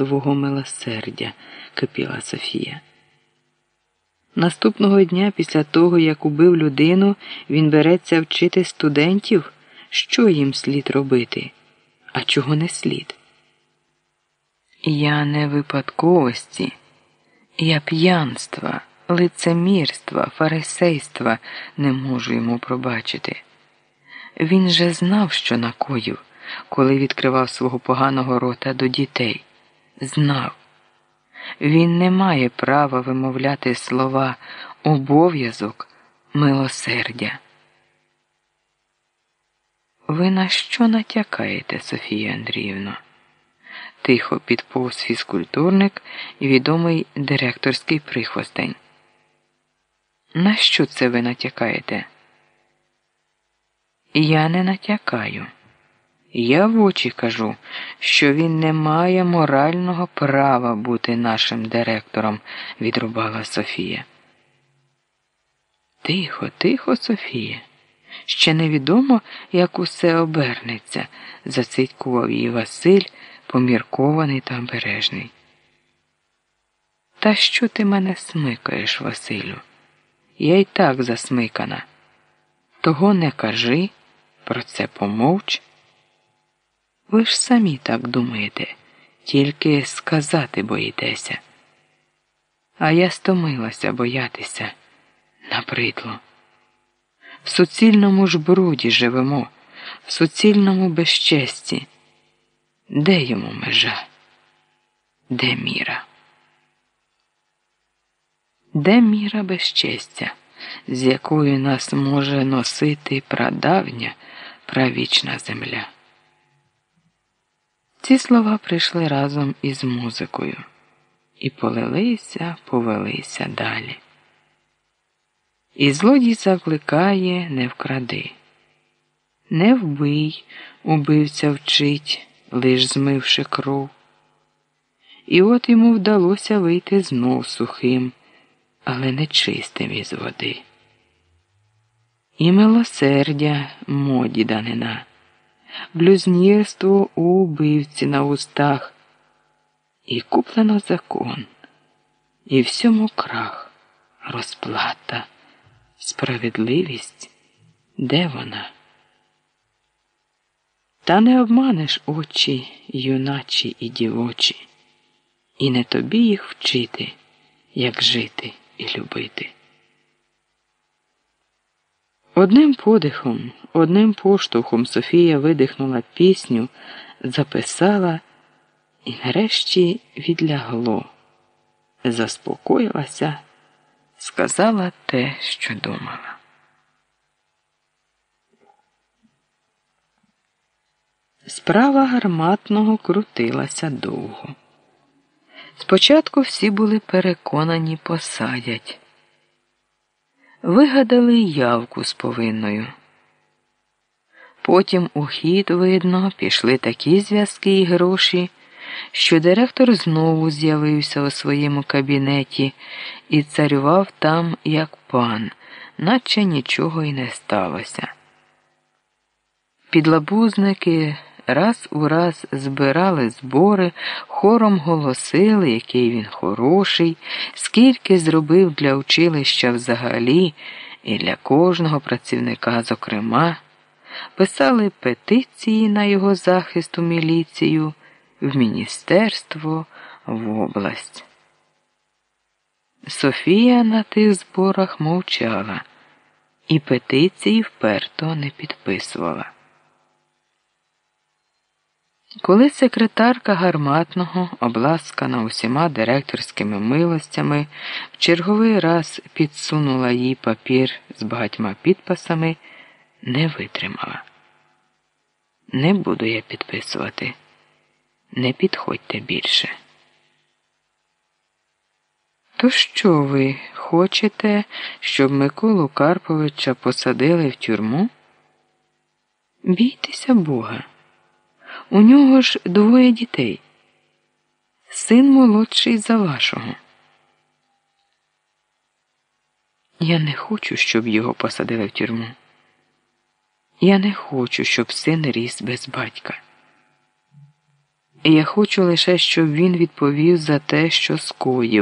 твого милосердя, кипіла Софія. Наступного дня, після того, як убив людину, він береться вчити студентів, що їм слід робити, а чого не слід. Я не випадковості, я п'янства, лицемірства, фарисейства не можу йому пробачити. Він же знав, що накоїв, коли відкривав свого поганого рота до дітей. Знав. Він не має права вимовляти слова обов'язок, милосердя. Ви на що натякаєте, Софія Андріївна? Тихо підповз фізкультурник і відомий директорський прихвостень. На що це ви натякаєте? Я не натякаю. Я в очі кажу, що він не має морального права бути нашим директором, відрубала Софія. Тихо, тихо, Софія. Ще невідомо, як усе обернеться, зацитькував її Василь, поміркований та обережний. Та що ти мене смикаєш, Василю? Я й так засмикана. Того не кажи, про це помовч. Ви ж самі так думаєте, тільки сказати боїтеся. А я стомилася боятися набридло. В суцільному ж бруді живемо, в суцільному безчесті. Де йому межа? Де міра? Де міра безчестя, з якою нас може носити прадавня правічна земля? Ці слова прийшли разом із музикою і полилися, повелися далі. І злодій закликає не вкради, не вбий, убивця вчить, лиш змивши кров. І от йому вдалося вийти знов сухим, але не чистим із води. І милосердя моді данина блюзнірство у убивці на устах, і куплено закон, і всьому крах, розплата, справедливість, де вона? Та не обманеш очі, юначі і дівочі, і не тобі їх вчити, як жити і любити. Одним подихом, одним поштовхом Софія видихнула пісню, записала і нарешті відлягло, заспокоїлася, сказала те, що думала. Справа гарматного крутилася довго. Спочатку всі були переконані посадять вигадали явку з повинною. Потім у хід, видно, пішли такі зв'язки і гроші, що директор знову з'явився у своєму кабінеті і царював там, як пан, наче нічого й не сталося. Підлабузники раз у раз збирали збори, хором голосили, який він хороший, скільки зробив для училища взагалі і для кожного працівника, зокрема, писали петиції на його захист у міліцію, в міністерство, в область. Софія на тих зборах мовчала і петиції вперто не підписувала. Коли секретарка гарматного, обласкана усіма директорськими милостями, в черговий раз підсунула їй папір з багатьма підписами, не витримала. Не буду я підписувати. Не підходьте більше. То що ви хочете, щоб Миколу Карповича посадили в тюрму? Бійтеся Бога. У нього ж двоє дітей. Син молодший за вашого. Я не хочу, щоб його посадили в тюрму. Я не хочу, щоб син ріс без батька. Я хочу лише, щоб він відповів за те, що скоїв.